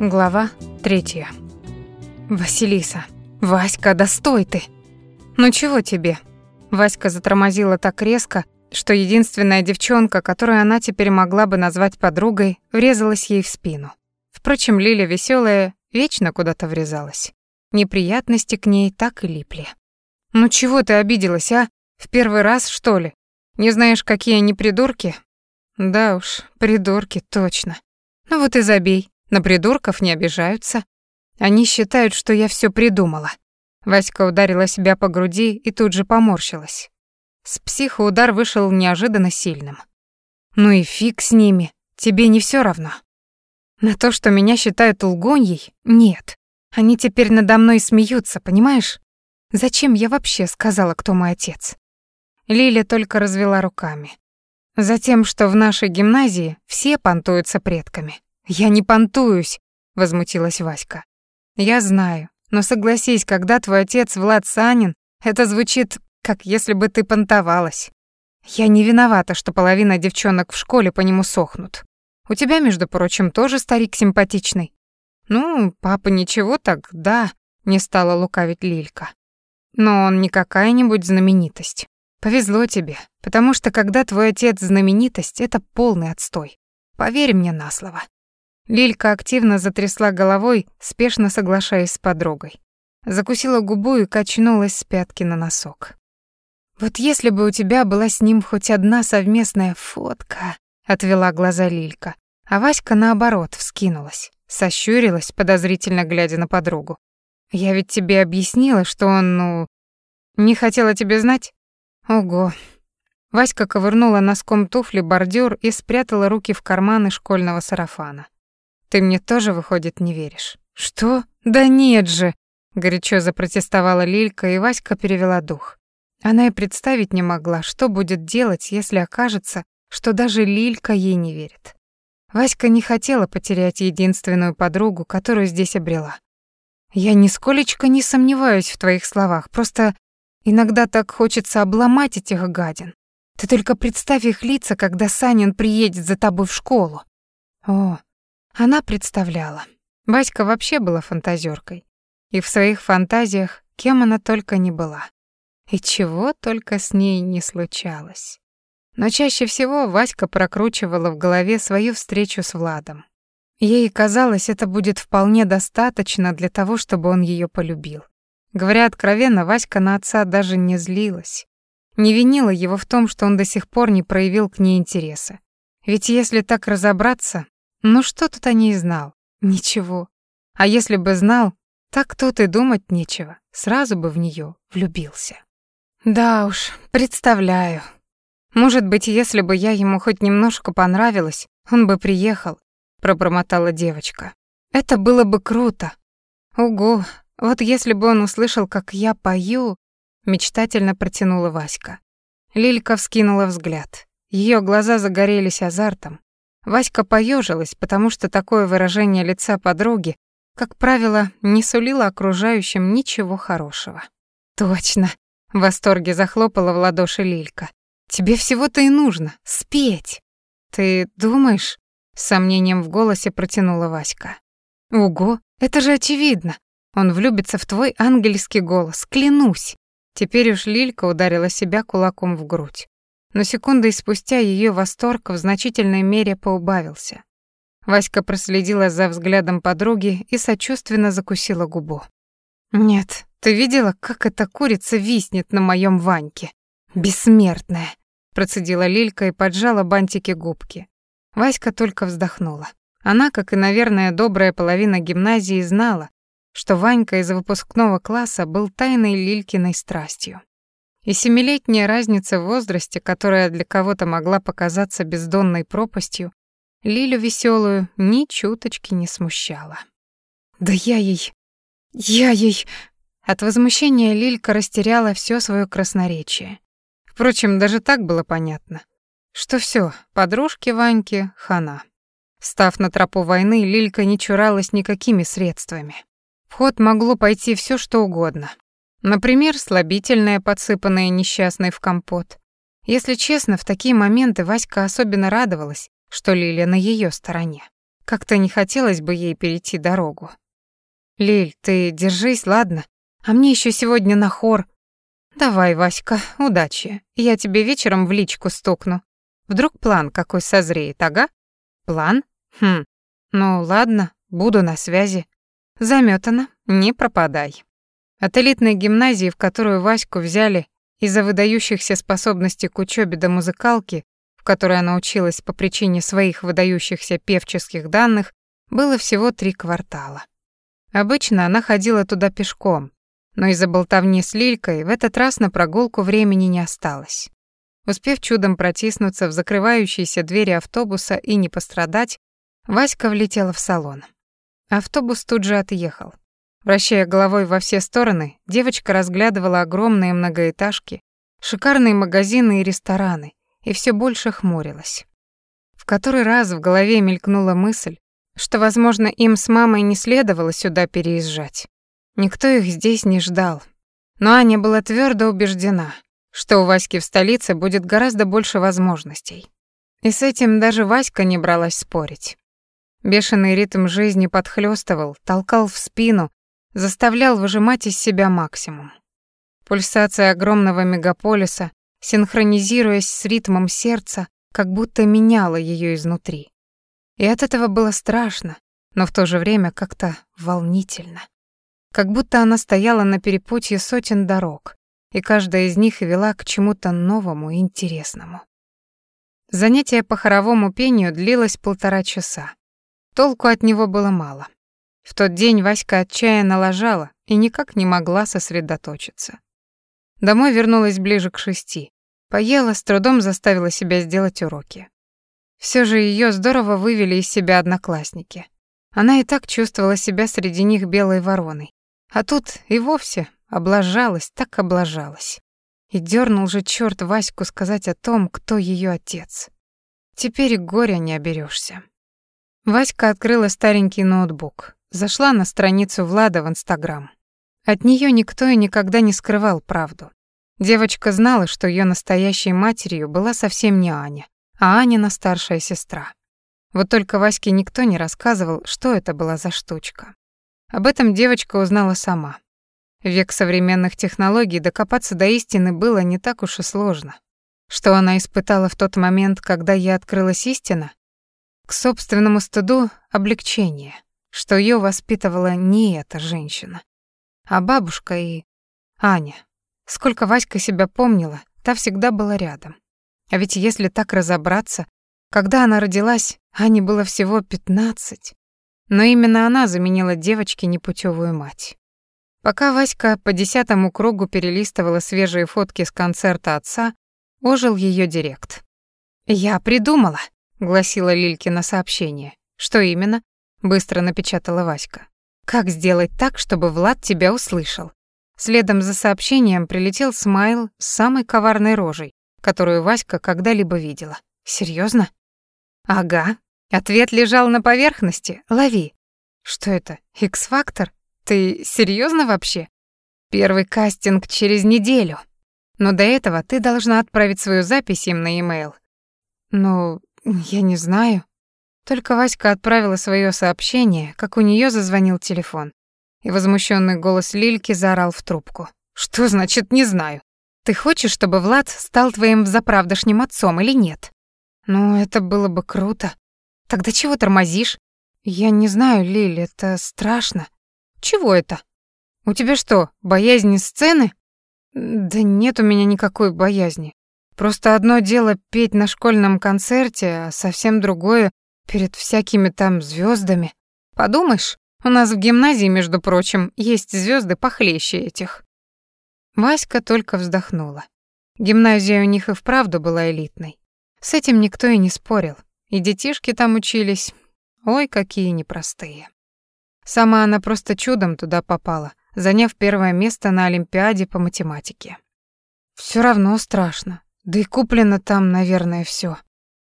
Глава третья. «Василиса! Васька, да стой ты!» «Ну чего тебе?» Васька затормозила так резко, что единственная девчонка, которую она теперь могла бы назвать подругой, врезалась ей в спину. Впрочем, Лиля веселая вечно куда-то врезалась. Неприятности к ней так и липли. «Ну чего ты обиделась, а? В первый раз, что ли? Не знаешь, какие они придурки?» «Да уж, придурки, точно. Ну вот и забей. На придурков не обижаются. Они считают, что я все придумала. Васька ударила себя по груди и тут же поморщилась. С психа удар вышел неожиданно сильным. Ну и фиг с ними, тебе не все равно. На то, что меня считают лгоньей, нет. Они теперь надо мной смеются, понимаешь? Зачем я вообще сказала, кто мой отец? Лиля только развела руками. Затем, что в нашей гимназии все понтуются предками. «Я не понтуюсь», — возмутилась Васька. «Я знаю, но согласись, когда твой отец Влад Санин, это звучит, как если бы ты понтовалась. Я не виновата, что половина девчонок в школе по нему сохнут. У тебя, между прочим, тоже старик симпатичный. Ну, папа ничего так, да, не стала лукавить Лилька. Но он не какая-нибудь знаменитость. Повезло тебе, потому что когда твой отец знаменитость, это полный отстой. Поверь мне на слово. Лилька активно затрясла головой, спешно соглашаясь с подругой. Закусила губу и качнулась с пятки на носок. «Вот если бы у тебя была с ним хоть одна совместная фотка», — отвела глаза Лилька, а Васька, наоборот, вскинулась, сощурилась, подозрительно глядя на подругу. «Я ведь тебе объяснила, что он, ну... Не хотела тебе знать?» «Ого». Васька ковырнула носком туфли бордюр и спрятала руки в карманы школьного сарафана. Ты мне тоже, выходит, не веришь? Что? Да нет же, горячо запротестовала Лилька, и Васька перевела дух. Она и представить не могла, что будет делать, если окажется, что даже Лилька ей не верит. Васька не хотела потерять единственную подругу, которую здесь обрела. Я нисколечко не сомневаюсь в твоих словах, просто иногда так хочется обломать этих гадин. Ты только представь их лица, когда Санин приедет за тобой в школу. О, она представляла. Баська вообще была фантазеркой. И в своих фантазиях кем она только не была. И чего только с ней не случалось. Но чаще всего Васька прокручивала в голове свою встречу с Владом. Ей казалось, это будет вполне достаточно для того, чтобы он ее полюбил. Говоря откровенно, Васька на отца даже не злилась. Не винила его в том, что он до сих пор не проявил к ней интереса. Ведь если так разобраться, ну что тут о ней знал? Ничего. А если бы знал, так тут и думать нечего. Сразу бы в нее влюбился. Да уж, представляю. Может быть, если бы я ему хоть немножко понравилась, он бы приехал, пробормотала девочка. Это было бы круто. Ого, вот если бы он услышал, как я пою, мечтательно протянула Васька. Лилька вскинула взгляд. Ее глаза загорелись азартом. Васька поежилась, потому что такое выражение лица подруги, как правило, не сулило окружающим ничего хорошего. «Точно!» — в восторге захлопала в ладоши Лилька. «Тебе всего-то и нужно — спеть!» «Ты думаешь?» — с сомнением в голосе протянула Васька. «Ого, это же очевидно! Он влюбится в твой ангельский голос, клянусь!» Теперь уж Лилька ударила себя кулаком в грудь но секундой спустя ее восторг в значительной мере поубавился. Васька проследила за взглядом подруги и сочувственно закусила губу. «Нет, ты видела, как эта курица виснет на моем Ваньке? Бессмертная!» Процедила Лилька и поджала бантики губки. Васька только вздохнула. Она, как и, наверное, добрая половина гимназии, знала, что Ванька из выпускного класса был тайной Лилькиной страстью. И семилетняя разница в возрасте, которая для кого-то могла показаться бездонной пропастью, Лилю веселую ни чуточки не смущала. «Да я ей... я ей...» От возмущения Лилька растеряла все свое красноречие. Впрочем, даже так было понятно, что все, подружки Ваньки — хана. Став на тропу войны, Лилька не чуралась никакими средствами. В ход могло пойти все, что угодно. Например, слабительное, подсыпанное несчастной в компот. Если честно, в такие моменты Васька особенно радовалась, что Лиля на ее стороне. Как-то не хотелось бы ей перейти дорогу. «Лиль, ты держись, ладно? А мне еще сегодня на хор. Давай, Васька, удачи. Я тебе вечером в личку стукну. Вдруг план какой созреет, ага? План? Хм. Ну ладно, буду на связи. Заметано, не пропадай. От элитной гимназии, в которую Ваську взяли из-за выдающихся способностей к учебе до музыкалки, в которой она училась по причине своих выдающихся певческих данных, было всего три квартала. Обычно она ходила туда пешком, но из-за болтовни с Лилькой в этот раз на прогулку времени не осталось. Успев чудом протиснуться в закрывающиеся двери автобуса и не пострадать, Васька влетела в салон. Автобус тут же отъехал. Вращая головой во все стороны, девочка разглядывала огромные многоэтажки, шикарные магазины и рестораны, и все больше хмурилась. В который раз в голове мелькнула мысль, что, возможно, им с мамой не следовало сюда переезжать. Никто их здесь не ждал. Но Аня была твердо убеждена, что у Васьки в столице будет гораздо больше возможностей. И с этим даже Васька не бралась спорить. Бешеный ритм жизни подхлёстывал, толкал в спину, заставлял выжимать из себя максимум. Пульсация огромного мегаполиса, синхронизируясь с ритмом сердца, как будто меняла её изнутри. И от этого было страшно, но в то же время как-то волнительно. Как будто она стояла на перепутье сотен дорог, и каждая из них вела к чему-то новому и интересному. Занятие по хоровому пению длилось полтора часа. Толку от него было мало. В тот день Васька отчаянно ложала и никак не могла сосредоточиться. Домой вернулась ближе к шести. Поела, с трудом заставила себя сделать уроки. Все же ее здорово вывели из себя одноклассники. Она и так чувствовала себя среди них белой вороной. А тут и вовсе облажалась, так облажалась. И дернул же черт Ваську сказать о том, кто ее отец. Теперь горя не оберешься. Васька открыла старенький ноутбук, зашла на страницу Влада в Инстаграм. От нее никто и никогда не скрывал правду. Девочка знала, что ее настоящей матерью была совсем не Аня, а Анина старшая сестра. Вот только Ваське никто не рассказывал, что это была за штучка. Об этом девочка узнала сама. В век современных технологий докопаться до истины было не так уж и сложно. Что она испытала в тот момент, когда ей открылась истина, к собственному стыду облегчение, что ее воспитывала не эта женщина, а бабушка и Аня. Сколько Васька себя помнила, та всегда была рядом. А ведь если так разобраться, когда она родилась, Ане было всего пятнадцать. Но именно она заменила девочке непутевую мать. Пока Васька по десятому кругу перелистывала свежие фотки с концерта отца, ожил ее директ. «Я придумала!» — гласила Лилькина сообщение. «Что именно?» — быстро напечатала Васька. «Как сделать так, чтобы Влад тебя услышал?» Следом за сообщением прилетел смайл с самой коварной рожей, которую Васька когда-либо видела. Серьезно? «Ага. Ответ лежал на поверхности. Лови». «Что это? X-фактор? Ты серьезно вообще?» «Первый кастинг через неделю. Но до этого ты должна отправить свою запись им на e-mail». «Ну, «Я не знаю». Только Васька отправила свое сообщение, как у нее зазвонил телефон. И возмущенный голос Лильки заорал в трубку. «Что значит «не знаю»? Ты хочешь, чтобы Влад стал твоим заправдошним отцом или нет?» «Ну, это было бы круто. Тогда чего тормозишь?» «Я не знаю, Лиль, это страшно». «Чего это? У тебя что, боязнь сцены?» «Да нет у меня никакой боязни. Просто одно дело петь на школьном концерте, а совсем другое перед всякими там звездами. Подумаешь, у нас в гимназии, между прочим, есть звезды похлеще этих. Васька только вздохнула. Гимназия у них и вправду была элитной. С этим никто и не спорил. И детишки там учились. Ой, какие непростые. Сама она просто чудом туда попала, заняв первое место на Олимпиаде по математике. Все равно страшно. Да и куплено там, наверное, все.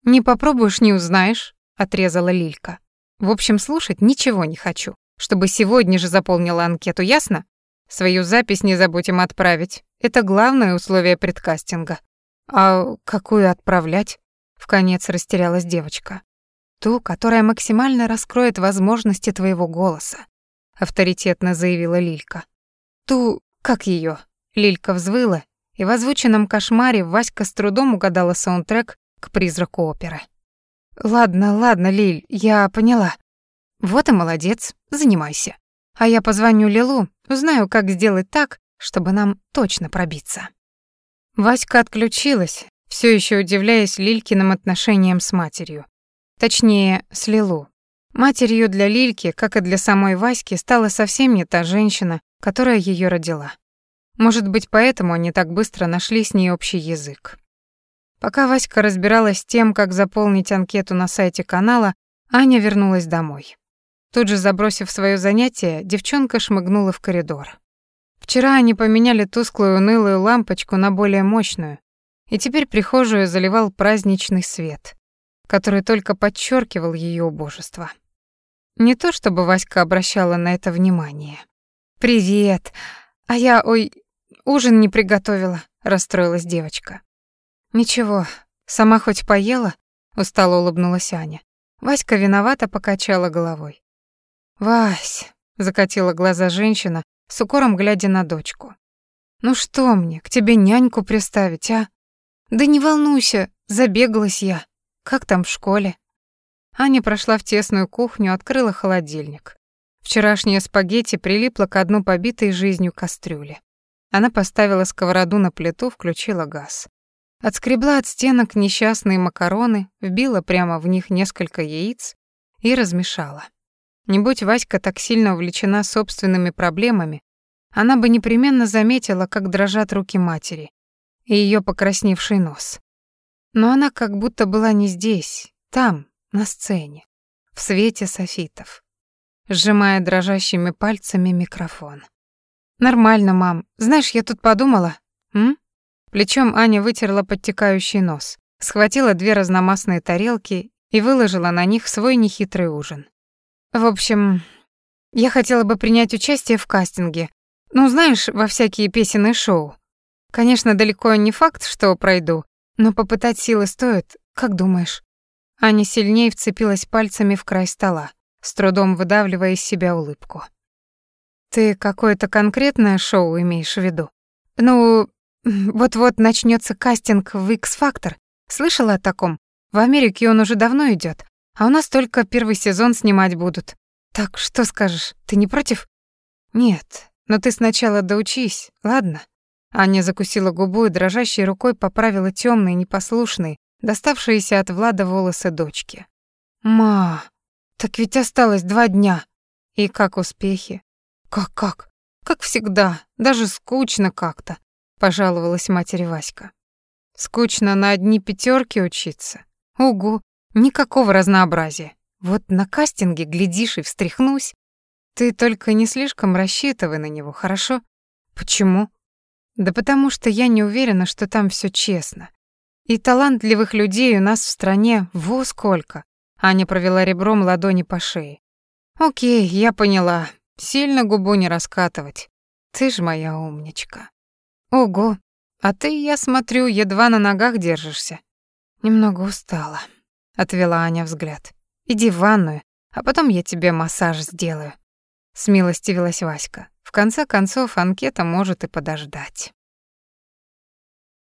Не попробуешь, не узнаешь, отрезала Лилька. В общем, слушать ничего не хочу. Чтобы сегодня же заполнила анкету, ясно? Свою запись не забудем отправить. Это главное условие предкастинга. А какую отправлять? В конец растерялась девочка. Ту, которая максимально раскроет возможности твоего голоса, авторитетно заявила Лилька. Ту, как ее? Лилька взвыла, и в озвученном кошмаре Васька с трудом угадала саундтрек к призраку оперы. Ладно, ладно, Лиль, я поняла. Вот и молодец, занимайся. А я позвоню Лилу, узнаю, как сделать так, чтобы нам точно пробиться. Васька отключилась, все еще удивляясь Лилькиным отношениям с матерью. Точнее, с Лилу. Матерью для Лильки, как и для самой Васьки, стала совсем не та женщина, которая ее родила. Может быть, поэтому они так быстро нашли с ней общий язык. Пока Васька разбиралась с тем, как заполнить анкету на сайте канала, Аня вернулась домой. Тут же забросив свое занятие, девчонка шмыгнула в коридор. Вчера они поменяли тусклую унылую лампочку на более мощную, и теперь прихожую заливал праздничный свет который только подчеркивал ее убожество. Не то чтобы Васька обращала на это внимание. «Привет! А я, ой, ужин не приготовила», — расстроилась девочка. «Ничего, сама хоть поела?» — устало улыбнулась Аня. Васька виновато покачала головой. «Вась», — закатила глаза женщина, с укором глядя на дочку. «Ну что мне, к тебе няньку приставить, а?» «Да не волнуйся, забегалась я. Как там в школе? Аня прошла в тесную кухню, открыла холодильник. Вчерашнее спагетти прилипло к одну побитой жизнью кастрюле. Она поставила сковороду на плиту, включила газ. Отскребла от стенок несчастные макароны, вбила прямо в них несколько яиц и размешала. Не будь Васька так сильно увлечена собственными проблемами, она бы непременно заметила, как дрожат руки матери и ее покрасневший нос. Но она как будто была не здесь, там, на сцене, в свете софитов, сжимая дрожащими пальцами микрофон. «Нормально, мам. Знаешь, я тут подумала...» «М?» Плечом Аня вытерла подтекающий нос, схватила две разномастные тарелки и выложила на них свой нехитрый ужин. «В общем, я хотела бы принять участие в кастинге. Ну, знаешь, во всякие песенные шоу. Конечно, далеко не факт, что пройду, но попытать силы стоит, как думаешь? Аня сильнее вцепилась пальцами в край стола, с трудом выдавливая из себя улыбку. Ты какое-то конкретное шоу имеешь в виду? Ну, вот-вот начнется кастинг в X-Factor. Слышала о таком? В Америке он уже давно идет, а у нас только первый сезон снимать будут. Так что скажешь, ты не против? Нет, но ты сначала доучись, ладно? Аня закусила губу и дрожащей рукой поправила темные, непослушные, доставшиеся от Влада волосы дочки. «Ма, так ведь осталось два дня. И как успехи?» «Как-как? Как всегда, даже скучно как-то», — пожаловалась матери Васька. «Скучно на одни пятерки учиться? Угу, никакого разнообразия. Вот на кастинге глядишь и встряхнусь. Ты только не слишком рассчитывай на него, хорошо? Почему? Да потому что я не уверена, что там все честно. И талантливых людей у нас в стране во сколько. Аня провела ребром ладони по шее. Окей, я поняла. Сильно губу не раскатывать. Ты ж моя умничка. Ого, а ты, я смотрю, едва на ногах держишься. Немного устала, отвела Аня взгляд. Иди в ванную, а потом я тебе массаж сделаю. Смилостивилась Васька. В конце концов, анкета может и подождать.